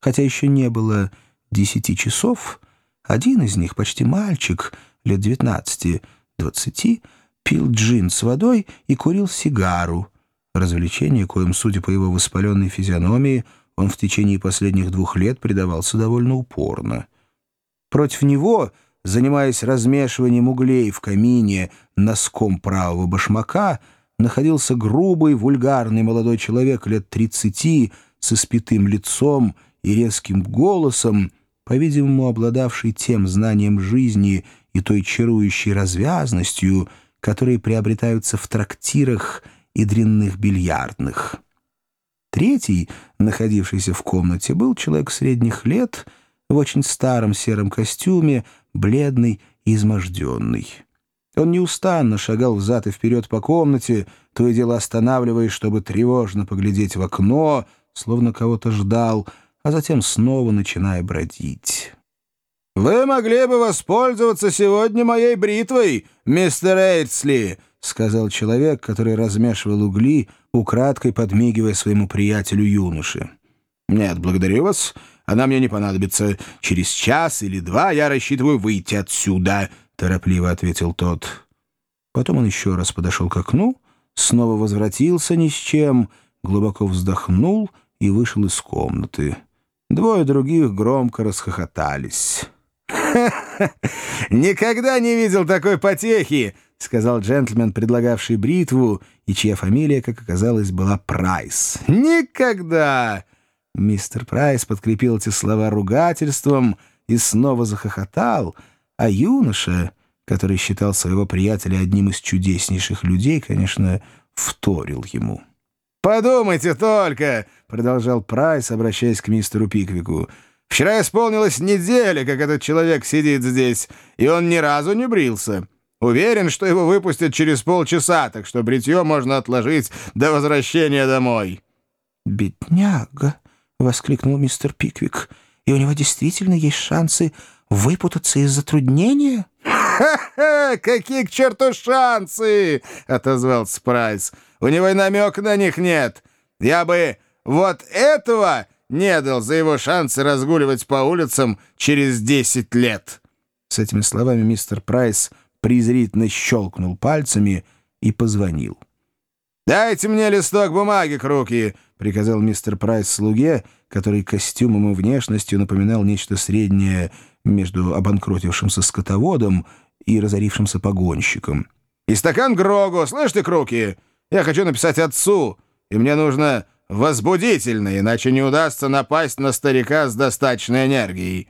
Хотя еще не было десяти часов, один из них, почти мальчик, лет девятнадцати-двадцати, пил джин с водой и курил сигару. Развлечение, коим, судя по его воспаленной физиономии, он в течение последних двух лет предавался довольно упорно. Против него, занимаясь размешиванием углей в камине носком правого башмака, находился грубый, вульгарный молодой человек лет тридцати с испитым лицом и резким голосом, по-видимому, обладавший тем знанием жизни и той чарующей развязностью, которые приобретаются в трактирах и дрянных бильярдных. Третий, находившийся в комнате, был человек средних лет, в очень старом сером костюме, бледный и изможденный. Он неустанно шагал взад и вперед по комнате, то и дело останавливаясь, чтобы тревожно поглядеть в окно, словно кого-то ждал, а затем снова начиная бродить. «Вы могли бы воспользоваться сегодня моей бритвой, мистер Эйтсли», — сказал человек, который размешивал угли, украдкой подмигивая своему приятелю-юноше. «Нет, благодарю вас. Она мне не понадобится. Через час или два я рассчитываю выйти отсюда», — торопливо ответил тот. Потом он еще раз подошел к окну, снова возвратился ни с чем, глубоко вздохнул и вышел из комнаты. Двое других громко расхохотались. «Никогда не видел такой потехи!» — сказал джентльмен, предлагавший бритву, и чья фамилия, как оказалось, была Прайс. «Никогда!» Мистер Прайс подкрепил эти слова ругательством и снова захохотал, а юноша, который считал своего приятеля одним из чудеснейших людей, конечно, вторил ему. «Подумайте только!» — продолжал Прайс, обращаясь к мистеру Пиквику — Вчера исполнилась неделя, как этот человек сидит здесь, и он ни разу не брился. Уверен, что его выпустят через полчаса, так что бритье можно отложить до возвращения домой». «Бедняга!» — воскликнул мистер Пиквик. «И у него действительно есть шансы выпутаться из затруднения?» «Ха-ха! Какие к черту шансы!» — отозвался Прайс. «У него и намека на них нет. Я бы вот этого не дал за его шансы разгуливать по улицам через десять лет». С этими словами мистер Прайс презрительно щелкнул пальцами и позвонил. «Дайте мне листок бумаги Круки», — приказал мистер Прайс слуге, который костюмом и внешностью напоминал нечто среднее между обанкротившимся скотоводом и разорившимся погонщиком. «И стакан Грогу, слышь ты, Круки? Я хочу написать отцу, и мне нужно возбудительно, иначе не удастся напасть на старика с достаточной энергией».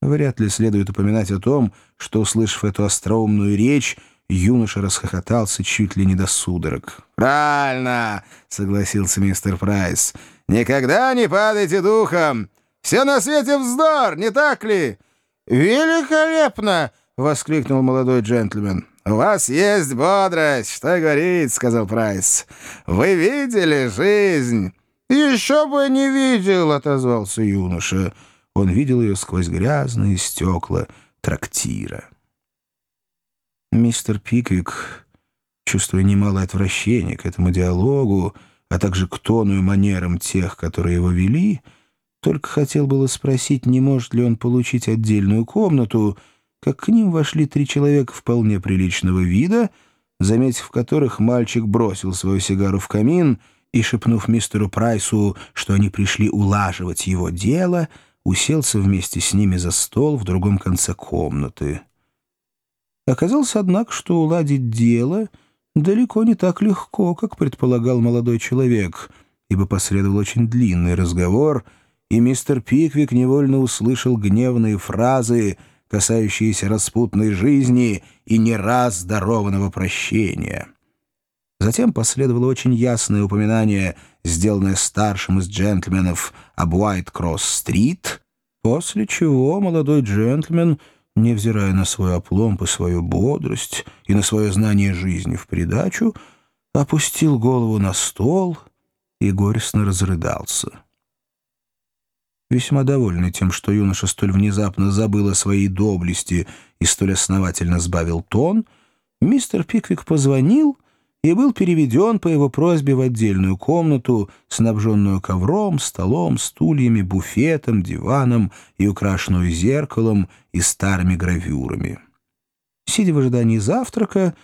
Вряд ли следует упоминать о том, что, услышав эту остроумную речь, юноша расхохотался чуть ли не до судорог. «Правильно!» — согласился мистер Прайс. «Никогда не падайте духом! Все на свете вздор, не так ли?» «Великолепно!» — воскликнул молодой джентльмен. «У вас есть бодрость, что говорить», — сказал Прайс. «Вы видели жизнь?» «Еще бы не видел», — отозвался юноша. Он видел ее сквозь грязные стекла трактира. Мистер Пиквик, чувствуя немалое отвращение к этому диалогу, а также к тону и манерам тех, которые его вели, только хотел было спросить, не может ли он получить отдельную комнату, — как к ним вошли три человека вполне приличного вида, заметив которых мальчик бросил свою сигару в камин и, шепнув мистеру Прайсу, что они пришли улаживать его дело, уселся вместе с ними за стол в другом конце комнаты. Оказалось, однако, что уладить дело далеко не так легко, как предполагал молодой человек, ибо последовал очень длинный разговор, и мистер Пиквик невольно услышал гневные фразы — касающиеся распутной жизни и не раз дарованного прощения. Затем последовало очень ясное упоминание, сделанное старшим из джентльменов об Уайт-Кросс-стрит, после чего молодой джентльмен, невзирая на свой опломб и свою бодрость и на свое знание жизни в придачу, опустил голову на стол и горестно разрыдался. Весьма довольный тем, что юноша столь внезапно забыл о своей доблести и столь основательно сбавил тон, мистер Пиквик позвонил и был переведен по его просьбе в отдельную комнату, снабженную ковром, столом, стульями, буфетом, диваном и украшенную зеркалом и старыми гравюрами. Сидя в ожидании завтрака,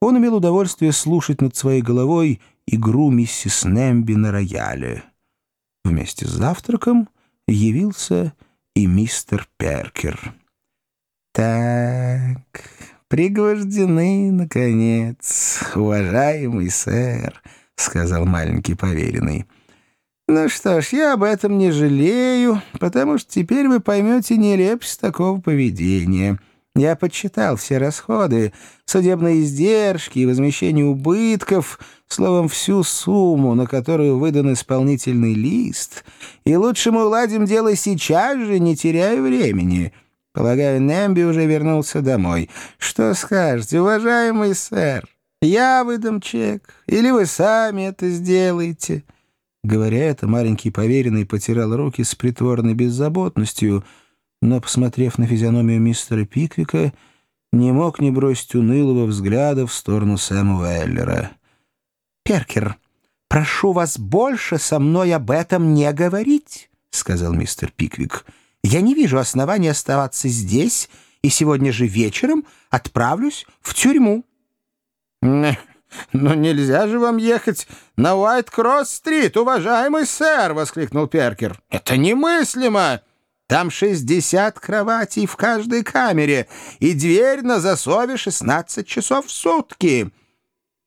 он имел удовольствие слушать над своей головой игру миссис Немби на рояле. Вместе с завтраком явился и мистер Перкер. «Так, пригвождены, наконец, уважаемый сэр», — сказал маленький поверенный. «Ну что ж, я об этом не жалею, потому что теперь вы поймете нелепость такого поведения». Я подсчитал все расходы, судебные издержки и возмещение убытков, словом, всю сумму, на которую выдан исполнительный лист, и лучше мы уладим дело сейчас же, не теряя времени. Полагаю, Немби уже вернулся домой. Что скажете, уважаемый сэр? Я выдам чек, или вы сами это сделаете?» Говоря это, маленький поверенный потирал руки с притворной беззаботностью — но, посмотрев на физиономию мистера Пиквика, не мог не бросить унылого взгляда в сторону Сэма Уэллера. «Перкер, прошу вас больше со мной об этом не говорить», — сказал мистер Пиквик. «Я не вижу основания оставаться здесь, и сегодня же вечером отправлюсь в тюрьму». «Но нельзя же вам ехать на Уайт-Кросс-стрит, уважаемый сэр!» — воскликнул Перкер. «Это немыслимо!» Там 60 кроватей в каждой камере, и дверь на засове 16 часов в сутки.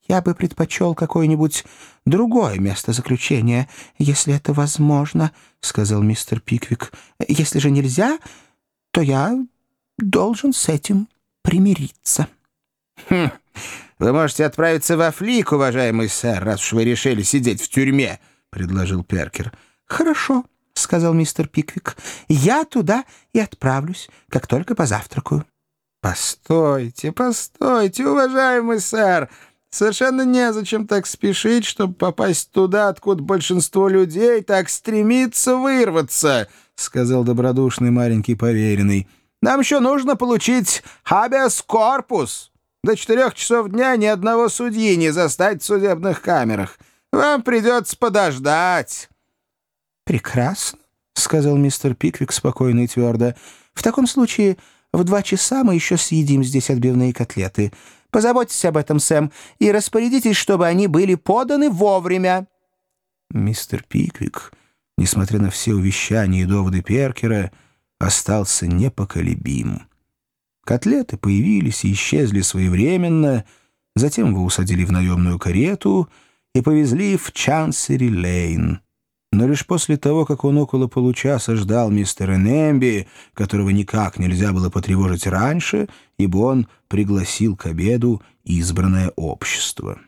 Я бы предпочел какое-нибудь другое место заключения, если это возможно, — сказал мистер Пиквик. Если же нельзя, то я должен с этим примириться. Хм. Вы можете отправиться во Флик, уважаемый сэр, раз уж вы решили сидеть в тюрьме, — предложил Перкер. — Хорошо, — сказал мистер Пиквик. «Я туда и отправлюсь, как только позавтракаю». «Постойте, постойте, уважаемый сэр! Совершенно незачем так спешить, чтобы попасть туда, откуда большинство людей так стремится вырваться», — сказал добродушный маленький поверенный. «Нам еще нужно получить хабиас корпус. До четырех часов дня ни одного судьи не застать в судебных камерах. Вам придется подождать». «Прекрасно», — сказал мистер Пиквик спокойно и твердо. «В таком случае в два часа мы еще съедим здесь отбивные котлеты. Позаботьтесь об этом, Сэм, и распорядитесь, чтобы они были поданы вовремя». Мистер Пиквик, несмотря на все увещания и доводы Перкера, остался непоколебим. Котлеты появились и исчезли своевременно, затем его усадили в наемную карету и повезли в Чансери-Лейн но лишь после того, как он около получаса ждал мистера Немби, которого никак нельзя было потревожить раньше, ибо он пригласил к обеду избранное общество.